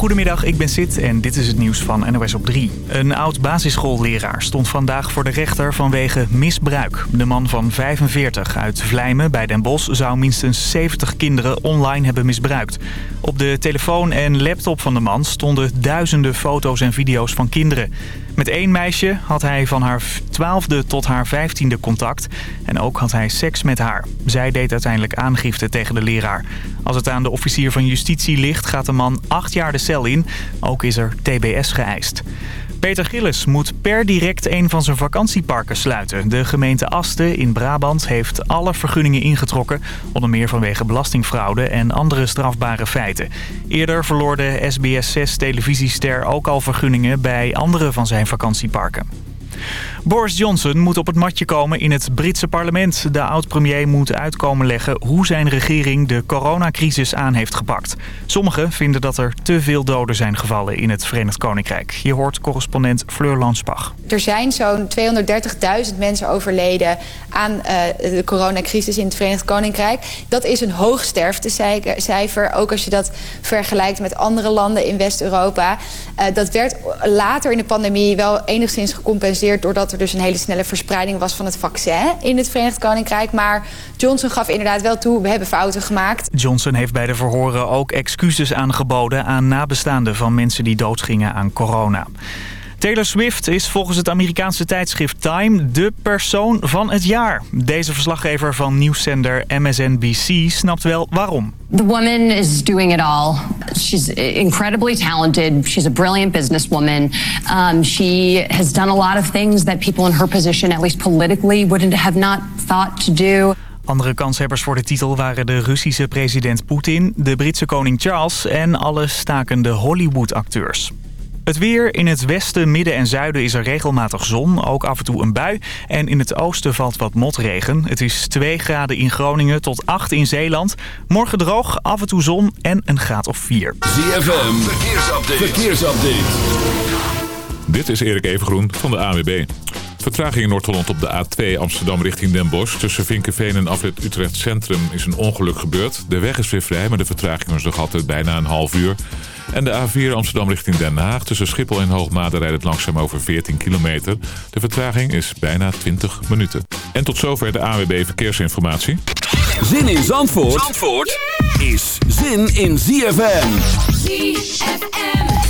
Goedemiddag, ik ben Sid en dit is het nieuws van NOS op 3. Een oud basisschoolleraar stond vandaag voor de rechter vanwege misbruik. De man van 45 uit Vlijmen bij Den Bosch zou minstens 70 kinderen online hebben misbruikt. Op de telefoon en laptop van de man stonden duizenden foto's en video's van kinderen. Met één meisje had hij van haar twaalfde tot haar vijftiende contact. En ook had hij seks met haar. Zij deed uiteindelijk aangifte tegen de leraar. Als het aan de officier van justitie ligt, gaat de man acht jaar de cel in. Ook is er TBS geëist. Peter Gillis moet per direct een van zijn vakantieparken sluiten. De gemeente Asten in Brabant heeft alle vergunningen ingetrokken... onder meer vanwege belastingfraude en andere strafbare feiten. Eerder verloor de SBS6 televisiester ook al vergunningen bij andere van zijn vakantieparken. Boris Johnson moet op het matje komen in het Britse parlement. De oud-premier moet uitkomen leggen hoe zijn regering de coronacrisis aan heeft gepakt. Sommigen vinden dat er te veel doden zijn gevallen in het Verenigd Koninkrijk. Je hoort correspondent Fleur Lansbach. Er zijn zo'n 230.000 mensen overleden aan uh, de coronacrisis in het Verenigd Koninkrijk. Dat is een hoog sterftecijfer, ook als je dat vergelijkt met andere landen in West-Europa. Uh, dat werd later in de pandemie wel enigszins gecompenseerd... doordat er dus een hele snelle verspreiding was van het vaccin in het Verenigd Koninkrijk. Maar Johnson gaf inderdaad wel toe, we hebben fouten gemaakt. Johnson heeft bij de verhoren ook excuses aangeboden aan nabestaanden van mensen die doodgingen aan corona. Taylor Swift is volgens het Amerikaanse tijdschrift Time de persoon van het jaar. Deze verslaggever van nieuwszender MSNBC snapt wel waarom. The woman is doing it all. She's incredibly talented. She's a brilliant businesswoman. Um, she has done a lot of things that people in her position, at least politically, wouldn't have not thought to do. Andere kanshebbers voor de titel waren de Russische president Poetin, de Britse koning Charles en alle stakende Hollywood-acteurs. Het weer. In het westen, midden en zuiden is er regelmatig zon. Ook af en toe een bui. En in het oosten valt wat motregen. Het is 2 graden in Groningen tot 8 in Zeeland. Morgen droog, af en toe zon en een graad of 4. ZFM. Verkeersupdate. Verkeersupdate. Dit is Erik Evengroen van de AWB. Vertraging in Noord-Holland op de A2 Amsterdam richting Den Bosch. Tussen Vinkenveen en Afrit Utrecht Centrum is een ongeluk gebeurd. De weg is weer vrij, maar de vertraging is nog altijd bijna een half uur. En de A4 Amsterdam richting Den Haag. Tussen Schiphol en Hoogmade rijdt het langzaam over 14 kilometer. De vertraging is bijna 20 minuten. En tot zover de AWB Verkeersinformatie. Zin in Zandvoort, Zandvoort is zin in ZFM. ZFM.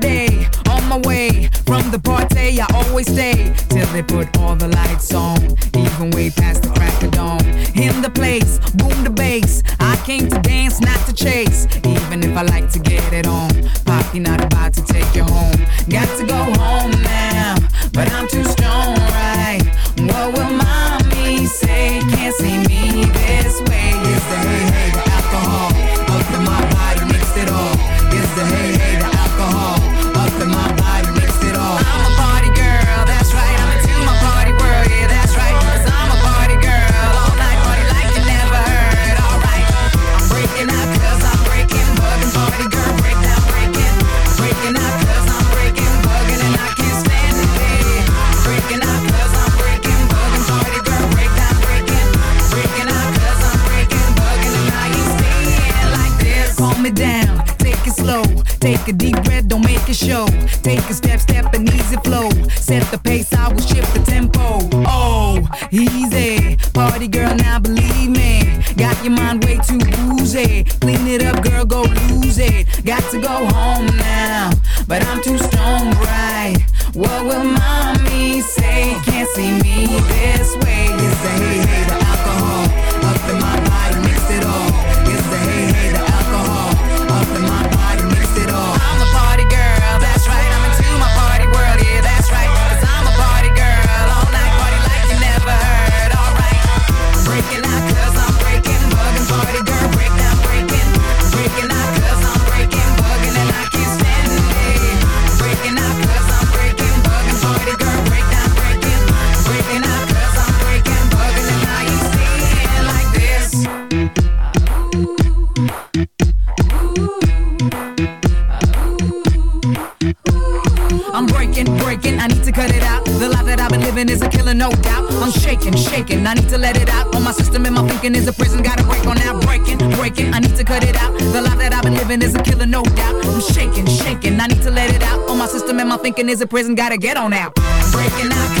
The party, I always stay till they put all the lights on, even way past the crack of dawn. In the place, boom the bass. I came to dance, not to chase. Even if I like to get it on, Poppy not about to take you home. Got to go home now, but I'm too strong, right? What will mommy say? Can't see me show. Take thinking is a prison, gotta get on out. Breaking out,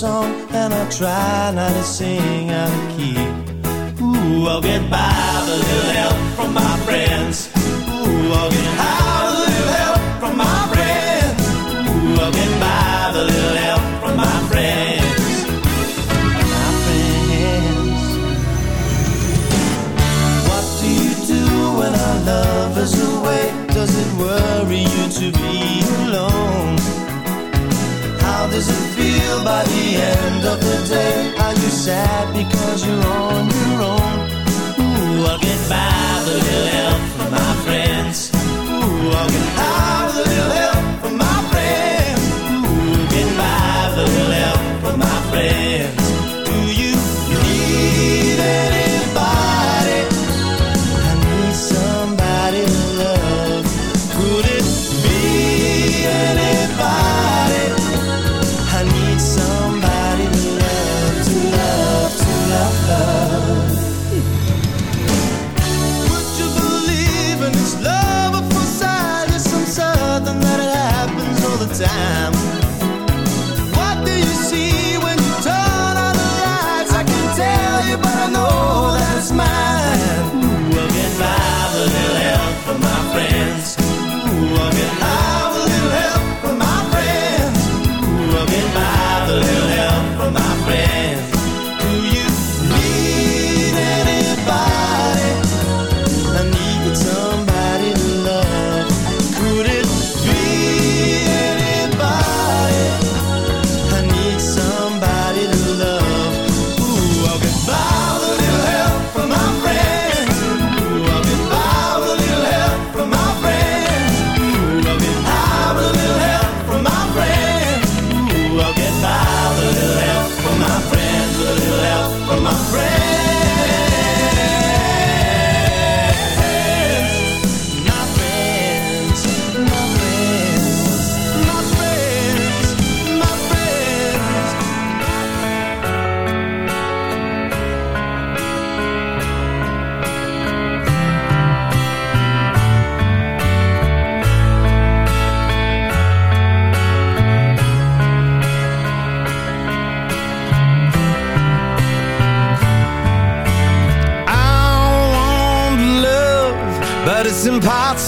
song and I try not to sing out of key. Ooh, I'll get by with a little help from my friends. Ooh, I'll get high.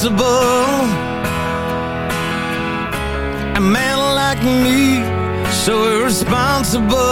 possible A man like me, so irresponsible.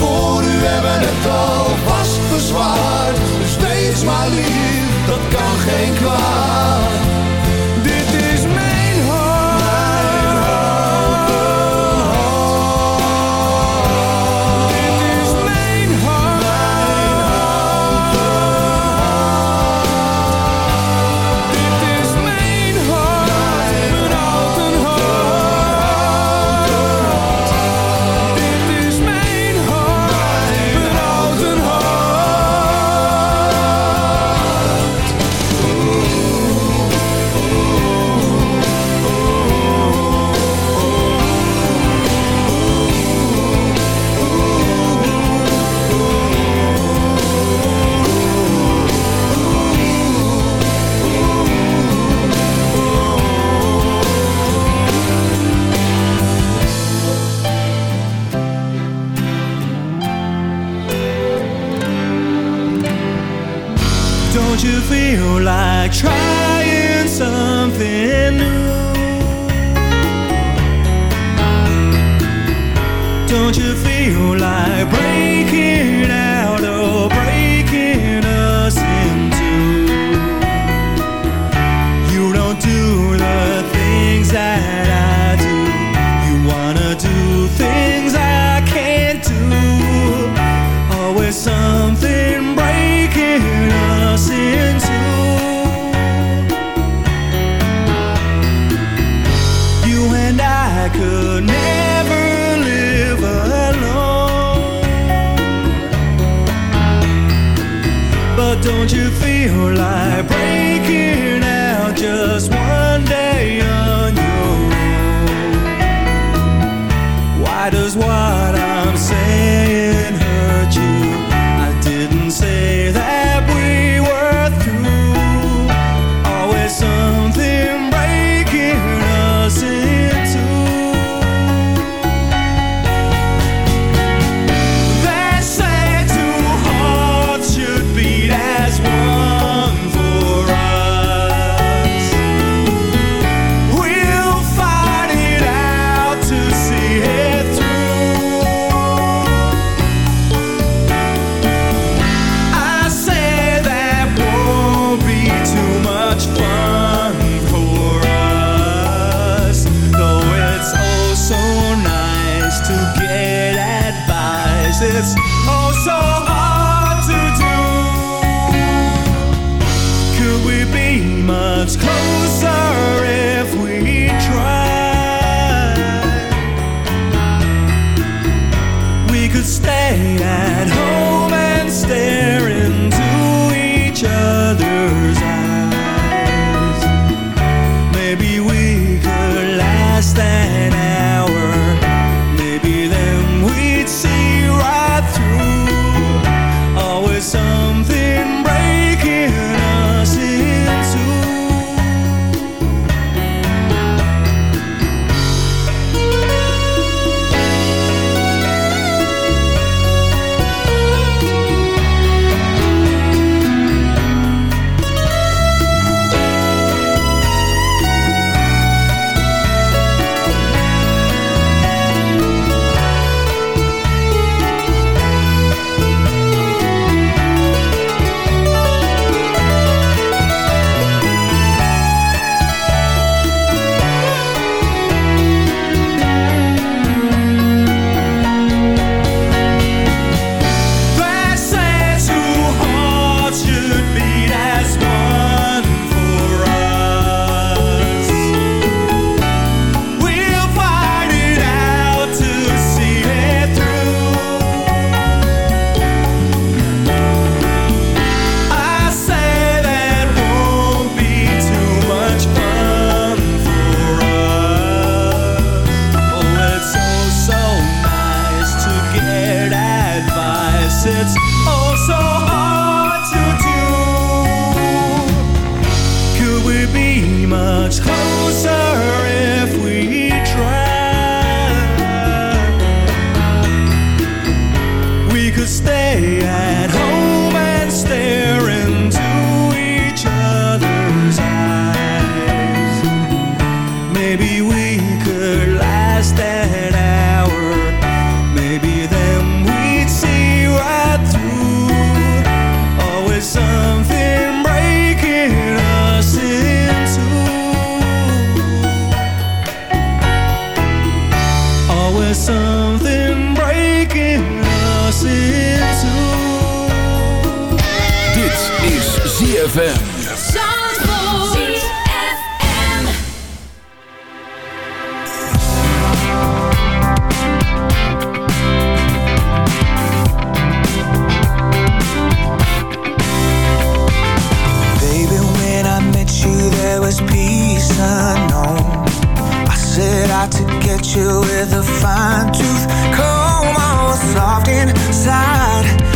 Oh. don't you feel like breaking out just one you with a fine tooth comb. I was soft inside.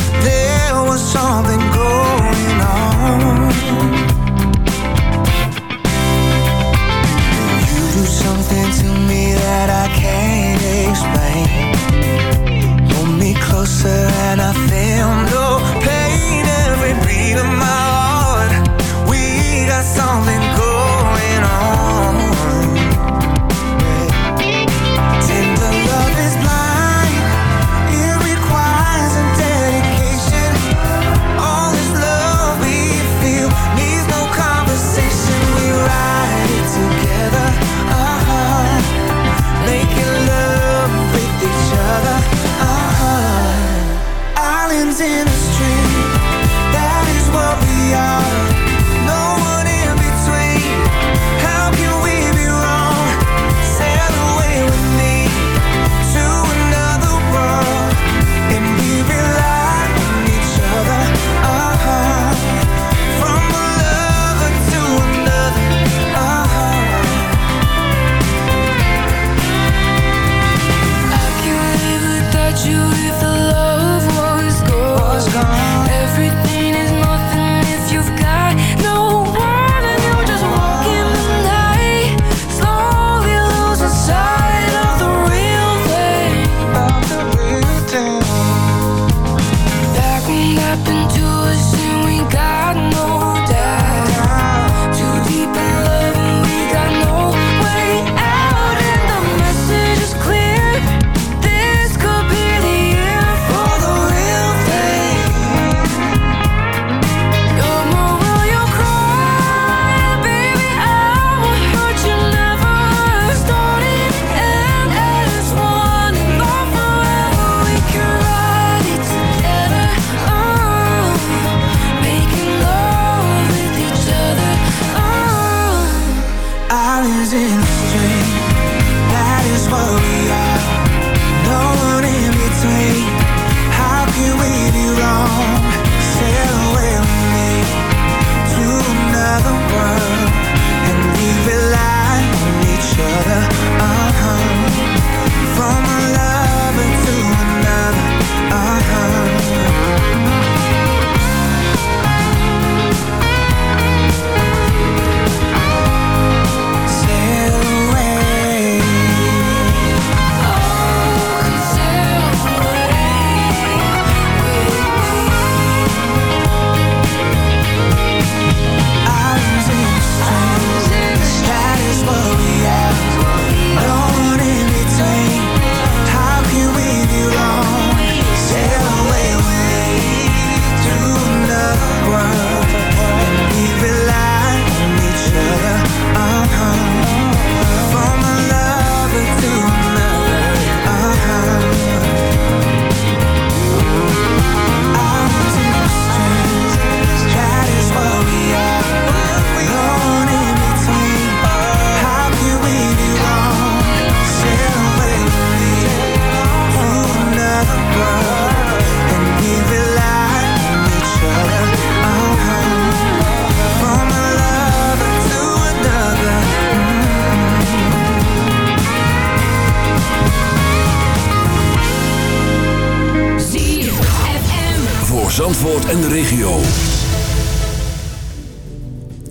En de regio.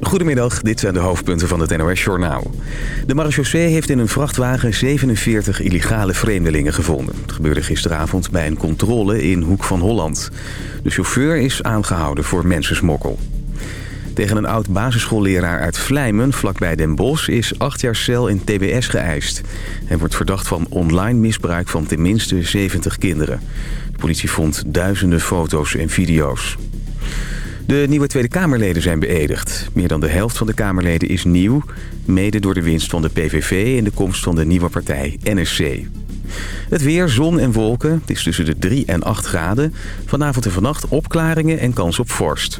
Goedemiddag, dit zijn de hoofdpunten van het NOS-journaal. De marechaussee heeft in een vrachtwagen 47 illegale vreemdelingen gevonden. Het gebeurde gisteravond bij een controle in Hoek van Holland. De chauffeur is aangehouden voor mensensmokkel. Tegen een oud basisschoolleraar uit Vlijmen, vlakbij Den Bosch... is acht jaar cel in tbs geëist. Hij wordt verdacht van online misbruik van tenminste 70 kinderen. De politie vond duizenden foto's en video's. De nieuwe Tweede Kamerleden zijn beëdigd. Meer dan de helft van de Kamerleden is nieuw... mede door de winst van de PVV en de komst van de nieuwe partij NSC. Het weer, zon en wolken. Het is tussen de 3 en 8 graden. Vanavond en vannacht opklaringen en kans op vorst.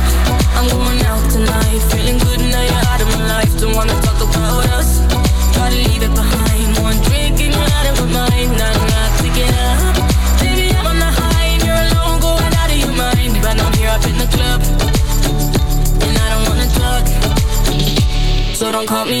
don't call me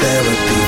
therapy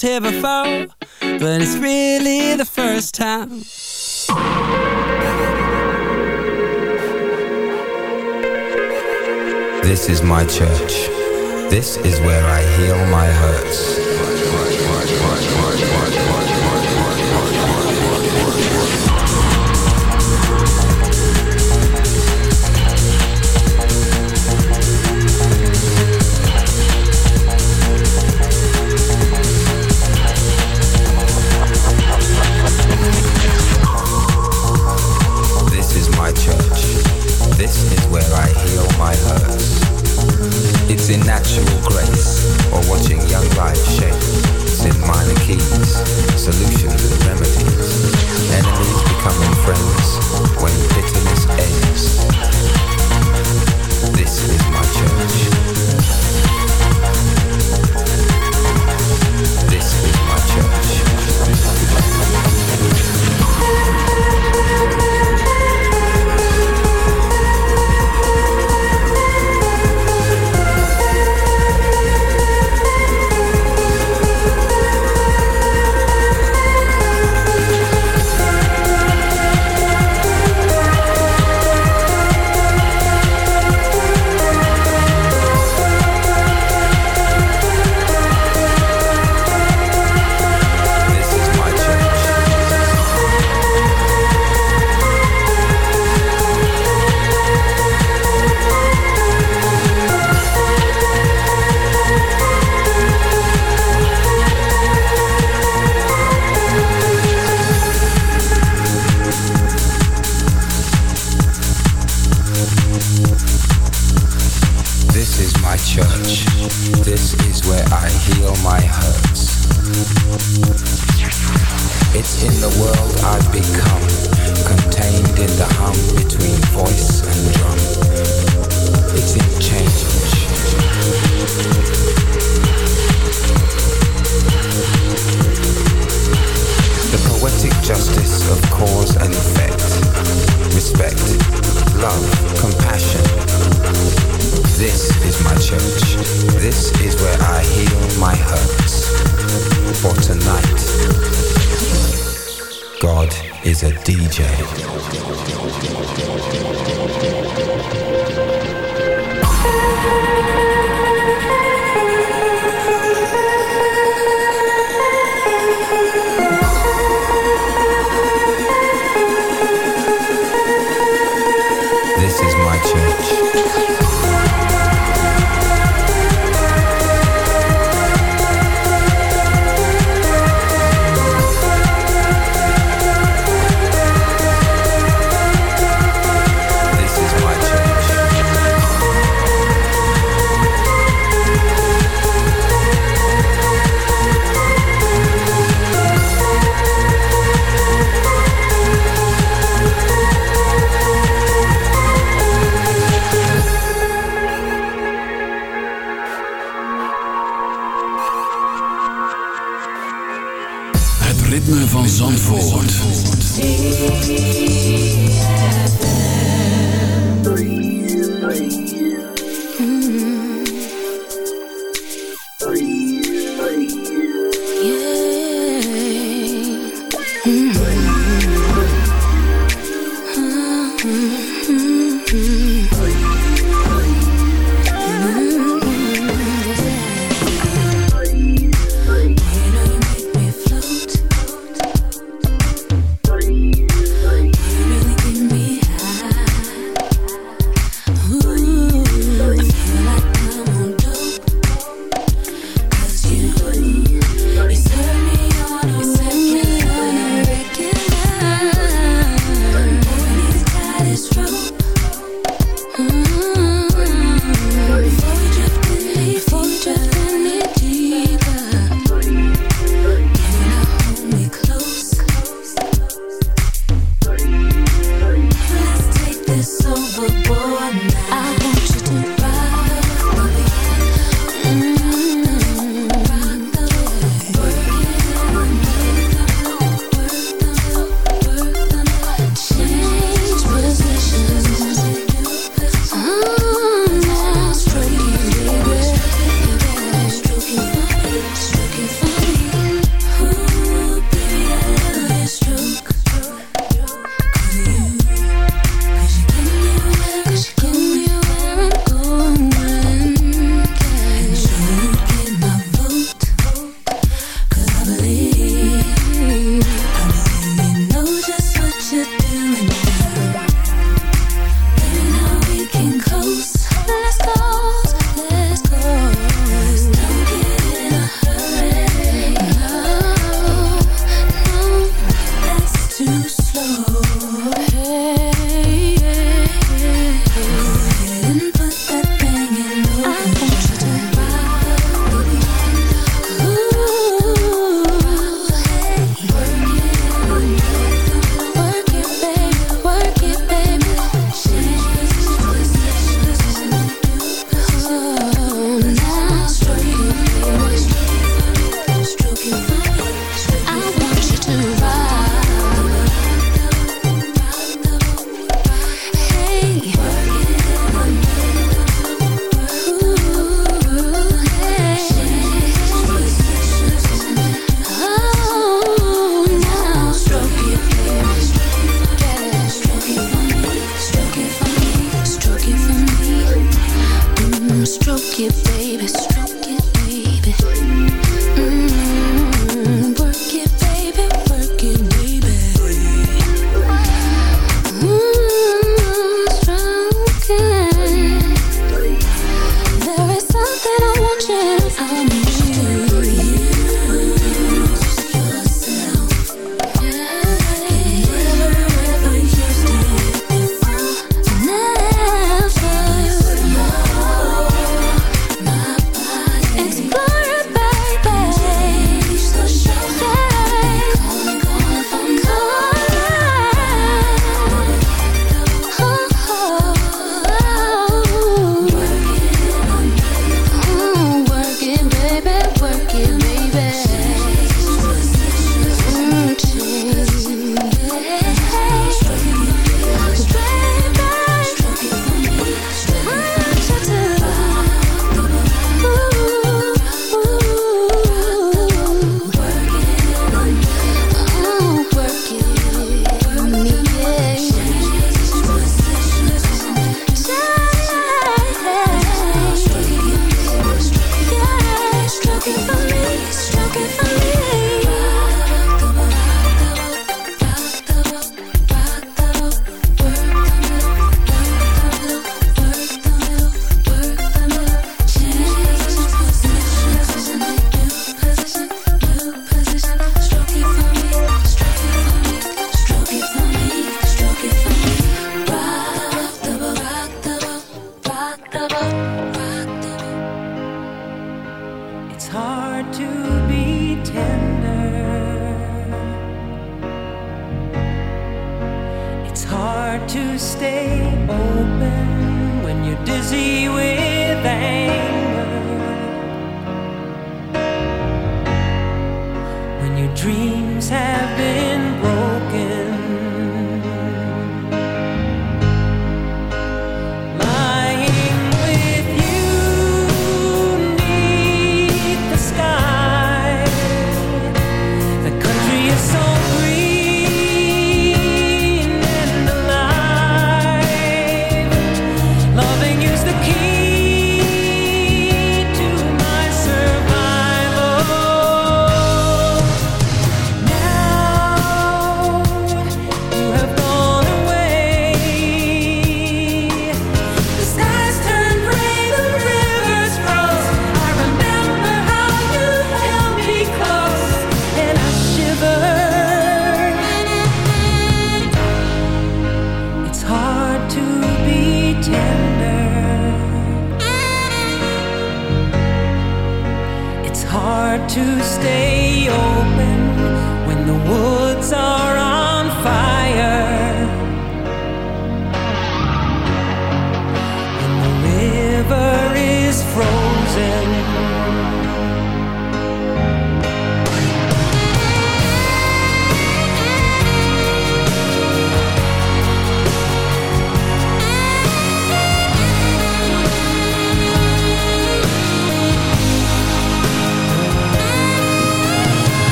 was here before, but it's really the first time. This is my church. This is where I heal my hurts. while watching young lives shape, in minor keys, solutions and remedies. Enemies becoming friends when bitterness ends. This is my church.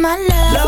My love,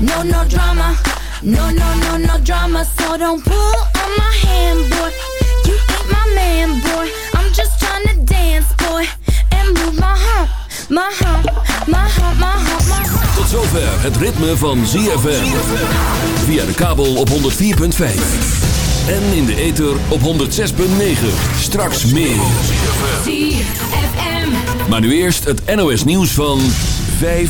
No no drama, no no no no drama. So don't pull on my hand, boy. You ain't my man, boy. I'm just trying to dance, boy, and move my hump, my hump, my hump, my hump, my hump. Tot zover het ritme van ZFM. Via de kabel op 104.5. En in de ether op 106.9. Straks meer. ZFM. Maar nu eerst het NOS nieuws van 5